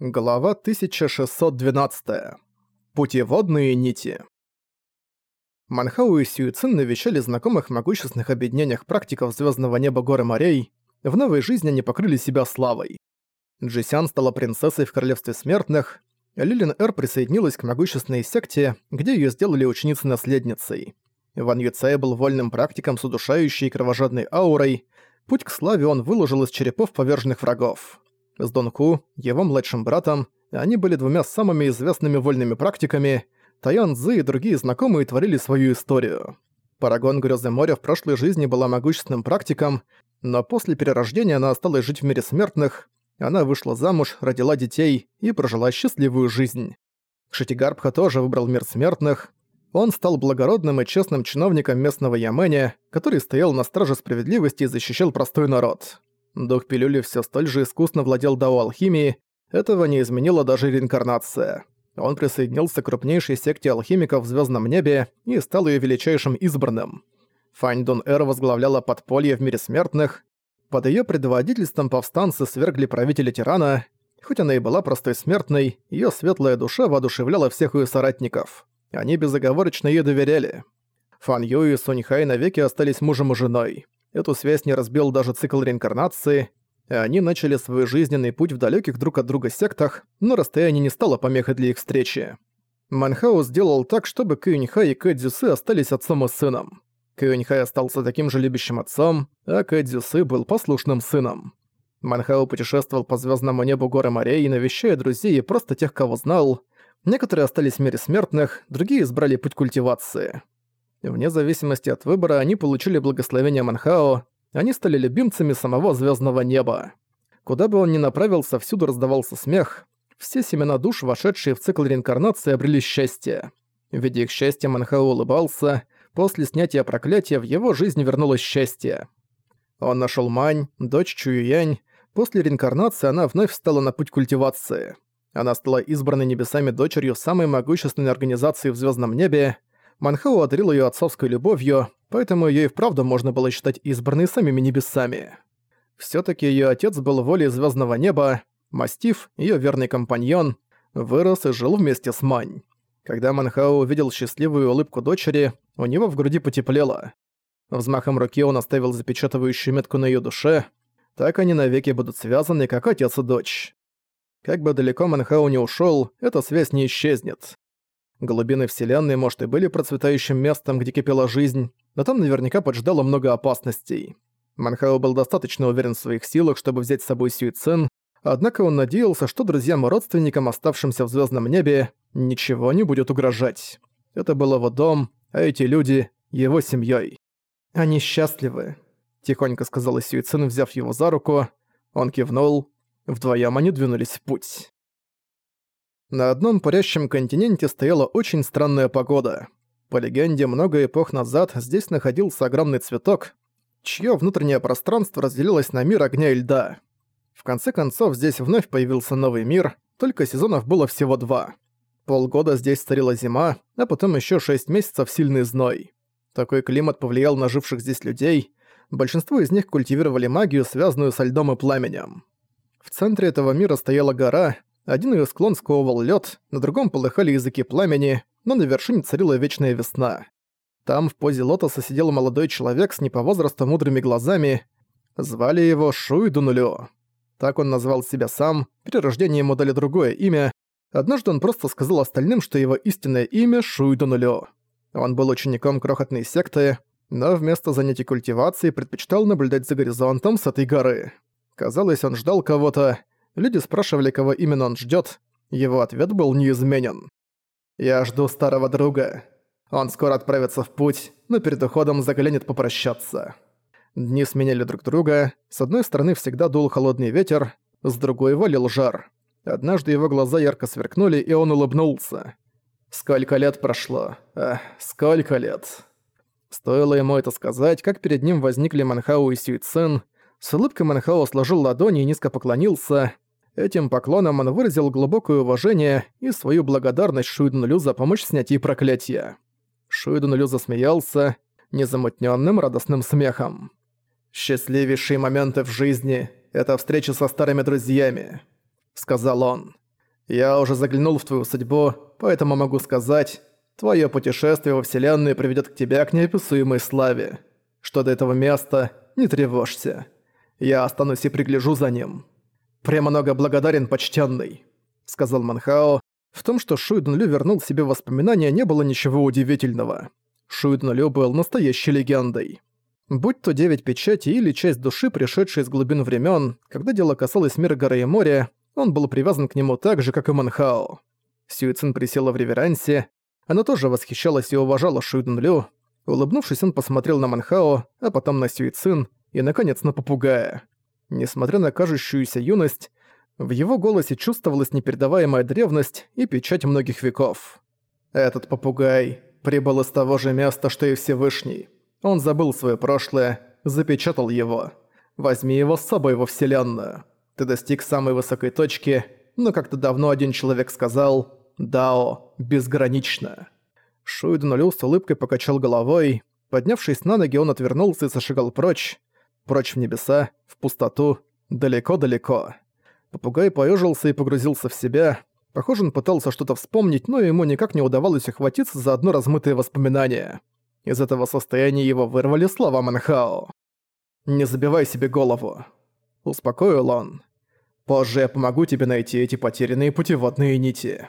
Глава 1612. Путеводные нити. Манхау и Сюицин навещали знакомых могущественных объединениях практиков звездного неба горы морей. В новой жизни они покрыли себя славой. Джисян стала принцессой в королевстве смертных, Лилин Эр присоединилась к могущественной секте, где ее сделали ученицей-наследницей. Ван Юцай был вольным практиком с удушающей и кровожадной аурой. Путь к славе он выложил из черепов поверженных врагов. С Донку, его младшим братом, они были двумя самыми известными вольными практиками, Таян Цзы и другие знакомые творили свою историю. Парагон Грёзы моря в прошлой жизни была могущественным практиком, но после перерождения она осталась жить в мире смертных, она вышла замуж, родила детей и прожила счастливую жизнь. Шитигарбха тоже выбрал мир смертных. Он стал благородным и честным чиновником местного Яменя, который стоял на страже справедливости и защищал простой народ. Дух пилюли все столь же искусно владел дао алхимии, этого не изменила даже реинкарнация. Он присоединился к крупнейшей секте алхимиков в звездном небе и стал ее величайшим избранным. Фань Дун Эр возглавляла подполье в мире смертных. Под ее предводительством повстанцы свергли правителя тирана. Хоть она и была простой смертной, ее светлая душа воодушевляла всех ее соратников. Они безоговорочно ей доверяли. Фан Ю и Сунь Хай навеки остались мужем и женой. Эту связь не разбил даже цикл реинкарнации, и они начали свой жизненный путь в далеких друг от друга сектах, но расстояние не стало помехой для их встречи. Манхау сделал так, чтобы Кюньхай и Кэдзюсы остались отцом и сыном. Кюньхай остался таким же любящим отцом, а Кэдзюсы был послушным сыном. Манхау путешествовал по звездному небу горы морей, навещая друзей и просто тех, кого знал. Некоторые остались в мире смертных, другие избрали путь культивации. Вне зависимости от выбора они получили благословение Манхао, они стали любимцами самого звездного неба. Куда бы он ни направился, всюду раздавался смех. Все семена душ, вошедшие в цикл реинкарнации, обрели счастье. Видя их счастье, Манхао улыбался. После снятия проклятия в его жизнь вернулось счастье. Он нашел Мань, дочь Чуюянь. После реинкарнации она вновь встала на путь культивации. Она стала избранной небесами дочерью самой могущественной организации в звездном небе — Манхау одарил ее отцовской любовью, поэтому ее и вправду можно было считать избранной самими небесами. все таки ее отец был волей звездного неба, Мастиф, ее верный компаньон, вырос и жил вместе с Мань. Когда Манхау увидел счастливую улыбку дочери, у него в груди потеплело. Взмахом руки он оставил запечатывающую метку на ее душе. Так они навеки будут связаны, как отец и дочь. Как бы далеко Манхау не ушел, эта связь не исчезнет. Глубины Вселенной, может, и были процветающим местом, где кипела жизнь, но там наверняка поджидало много опасностей. Манхао был достаточно уверен в своих силах, чтобы взять с собой Сюйцин, однако он надеялся, что друзьям и родственникам, оставшимся в звездном небе, ничего не будет угрожать. Это был его дом, а эти люди — его семьей. «Они счастливы», — тихонько сказала Сюйцин, взяв его за руку. Он кивнул. Вдвоем они двинулись в путь. На одном парящем континенте стояла очень странная погода. По легенде, много эпох назад здесь находился огромный цветок, чье внутреннее пространство разделилось на мир огня и льда. В конце концов, здесь вновь появился новый мир, только сезонов было всего два. Полгода здесь царила зима, а потом еще шесть месяцев сильный зной. Такой климат повлиял на живших здесь людей, большинство из них культивировали магию, связанную со льдом и пламенем. В центре этого мира стояла гора, один ее склон сковывал лед, на другом полыхали языки пламени, но на вершине царила вечная весна. Там в позе лотоса сидел молодой человек с не по возрасту мудрыми глазами. Звали его Шуй Дунулю. Так он назвал себя сам, при рождении ему дали другое имя. Однажды он просто сказал остальным, что его истинное имя Шуй Дунулю. Он был учеником крохотной секты, но вместо занятий культивацией предпочитал наблюдать за горизонтом с этой горы. Казалось, он ждал кого-то, Люди спрашивали, кого именно он ждет. Его ответ был неизменен. «Я жду старого друга. Он скоро отправится в путь, но перед уходом заглянет попрощаться». Дни сменяли друг друга. С одной стороны всегда дул холодный ветер, с другой валил жар. Однажды его глаза ярко сверкнули, и он улыбнулся. Сколько лет прошло? Эх, сколько лет? Стоило ему это сказать, как перед ним возникли Манхау и Сюйцин. С улыбкой Манхао сложил ладони и низко поклонился. Этим поклоном он выразил глубокое уважение и свою благодарность Шуйдунулю за помощь в снятии проклятия. Шуйдунулю засмеялся незамутненным радостным смехом. «Счастливейшие моменты в жизни — это встреча со старыми друзьями», — сказал он. Я уже заглянул в твою судьбу, поэтому могу сказать, твое путешествие во Вселенную приведет к тебе к неописуемой славе. Что до этого места, не тревожься. Я останусь и пригляжу за ним. «Премного благодарен, почтенный», — сказал Манхао. В том, что Шуйдун Лю вернул себе воспоминания, не было ничего удивительного. Шуйдун Лю был настоящей легендой. Будь то девять печати или часть души, пришедшая из глубин времен, когда дело касалось мира горы и моря, он был привязан к нему так же, как и Манхао. Сюицин присела в реверансе, она тоже восхищалась и уважала Шуйдун Лю. Улыбнувшись, он посмотрел на Манхао, а потом на Сюицин и, наконец, на попугая. Несмотря на кажущуюся юность, в его голосе чувствовалась непередаваемая древность и печать многих веков. Этот попугай прибыл из того же места, что и Всевышний. Он забыл свое прошлое, запечатал его. Возьми его с собой во Вселенную. Ты достиг самой высокой точки, но как-то давно один человек сказал «Дао безгранично». Шуйден Лю с улыбкой покачал головой. Поднявшись на ноги, он отвернулся и зашагал прочь. Прочь в небеса, в пустоту, далеко-далеко. Попугай поежился и погрузился в себя. Похоже, он пытался что-то вспомнить, но ему никак не удавалось охватиться за одно размытое воспоминание. Из этого состояния его вырвали слова Манхао. «Не забивай себе голову», — успокоил он. «Позже я помогу тебе найти эти потерянные путеводные нити».